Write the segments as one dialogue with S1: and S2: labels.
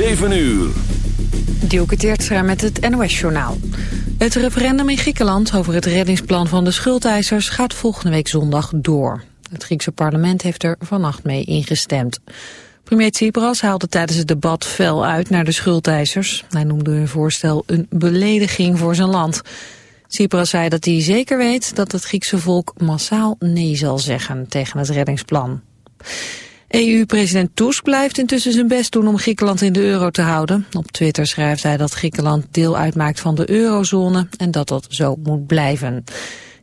S1: 7 uur.
S2: Dielke Teertstra met het NOS-journaal. Het referendum in Griekenland over het reddingsplan van de schuldeisers gaat volgende week zondag door. Het Griekse parlement heeft er vannacht mee ingestemd. Premier Tsipras haalde tijdens het debat fel uit naar de schuldeisers. Hij noemde hun voorstel een belediging voor zijn land. Tsipras zei dat hij zeker weet dat het Griekse volk massaal nee zal zeggen tegen het reddingsplan. EU-president Tusk blijft intussen zijn best doen om Griekenland in de euro te houden. Op Twitter schrijft hij dat Griekenland deel uitmaakt van de eurozone en dat dat zo moet blijven.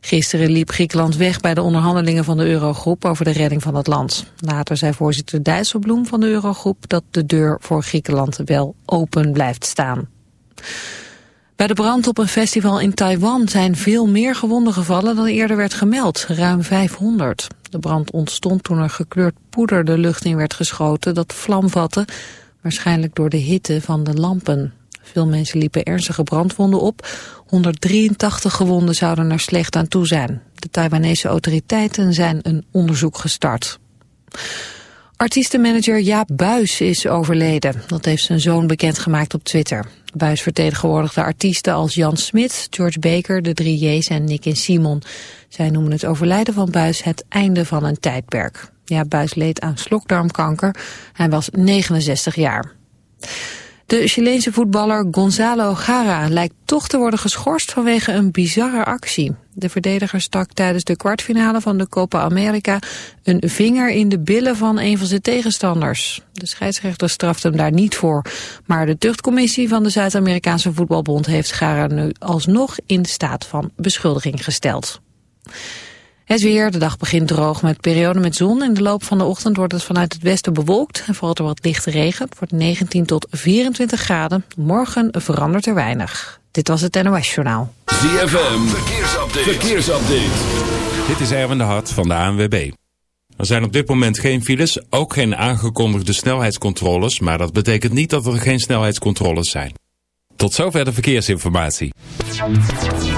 S2: Gisteren liep Griekenland weg bij de onderhandelingen van de Eurogroep over de redding van het land. Later zei voorzitter Dijsselbloem van de Eurogroep dat de deur voor Griekenland wel open blijft staan. Bij de brand op een festival in Taiwan zijn veel meer gewonden gevallen dan eerder werd gemeld, ruim 500. De brand ontstond toen er gekleurd poeder de lucht in werd geschoten dat vlam vatte, waarschijnlijk door de hitte van de lampen. Veel mensen liepen ernstige brandwonden op. 183 gewonden zouden er slecht aan toe zijn. De Taiwanese autoriteiten zijn een onderzoek gestart. Artiestenmanager Jaap Buis is overleden. Dat heeft zijn zoon bekendgemaakt op Twitter. Buis vertegenwoordigde artiesten als Jan Smit, George Baker, de drie J's en Nick en Simon. Zij noemen het overlijden van Buis het einde van een tijdperk. Ja, Buis leed aan slokdarmkanker. Hij was 69 jaar. De Chileense voetballer Gonzalo Gara lijkt toch te worden geschorst vanwege een bizarre actie. De verdediger stak tijdens de kwartfinale van de Copa America een vinger in de billen van een van zijn tegenstanders. De scheidsrechter straft hem daar niet voor, maar de tuchtcommissie van de Zuid-Amerikaanse voetbalbond heeft Gara nu alsnog in staat van beschuldiging gesteld. Het weer, de dag begint droog met periode met zon. In de loop van de ochtend wordt het vanuit het westen bewolkt en valt er wat lichte regen. Het wordt 19 tot 24 graden. Morgen verandert er weinig. Dit was het NOS Journaal.
S1: ZFM, verkeersupdate. verkeersupdate.
S3: Dit is Erwin de Hart van de ANWB. Er zijn op dit moment geen files, ook geen aangekondigde snelheidscontroles, maar dat betekent niet dat er geen snelheidscontroles zijn. Tot zover de verkeersinformatie.
S4: In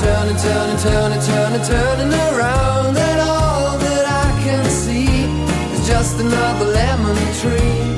S5: Turning, turning, turning, turning, turning around, and all that I can see is just another lemon tree.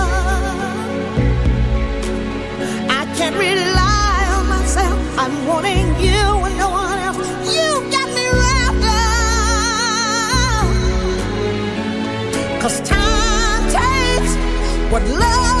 S6: what love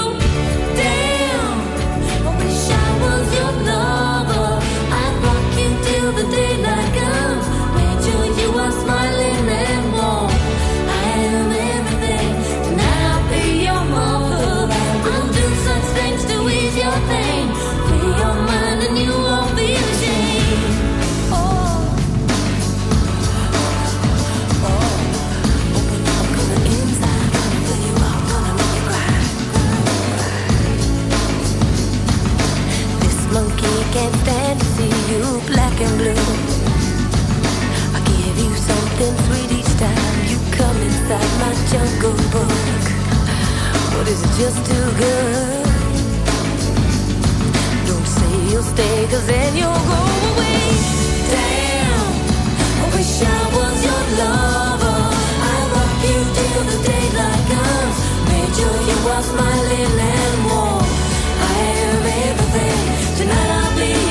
S7: Black and blue. I give you something sweet each time you come inside my jungle book. But is it just too good? Don't say you'll stay, cause then you'll go away. Damn, I wish I was your lover. I rock you till the daylight comes. Made sure you are smiling and warm. I am everything. Tonight I'll be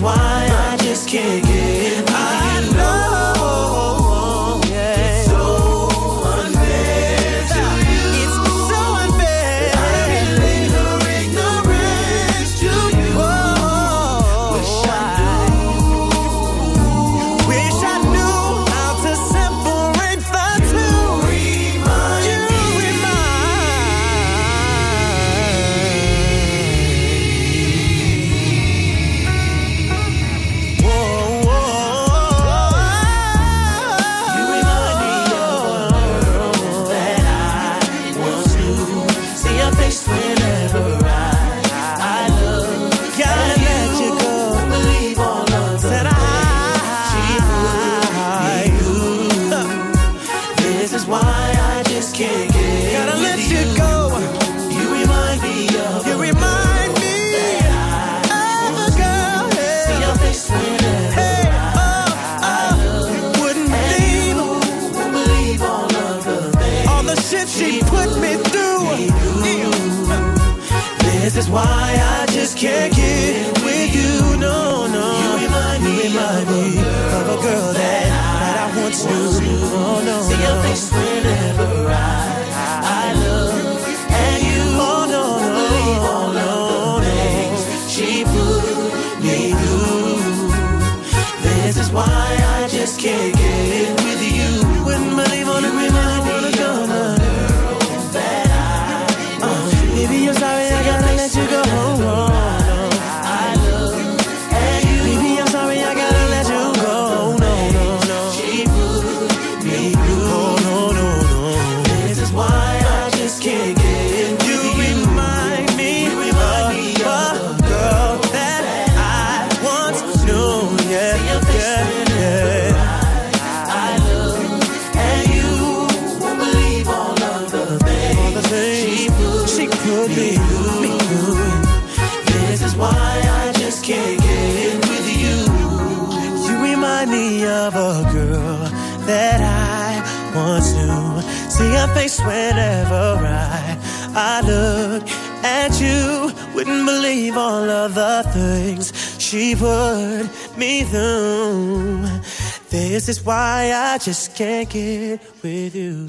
S8: why I just can't get by. all of the things she put me through. This is why I just can't get with you.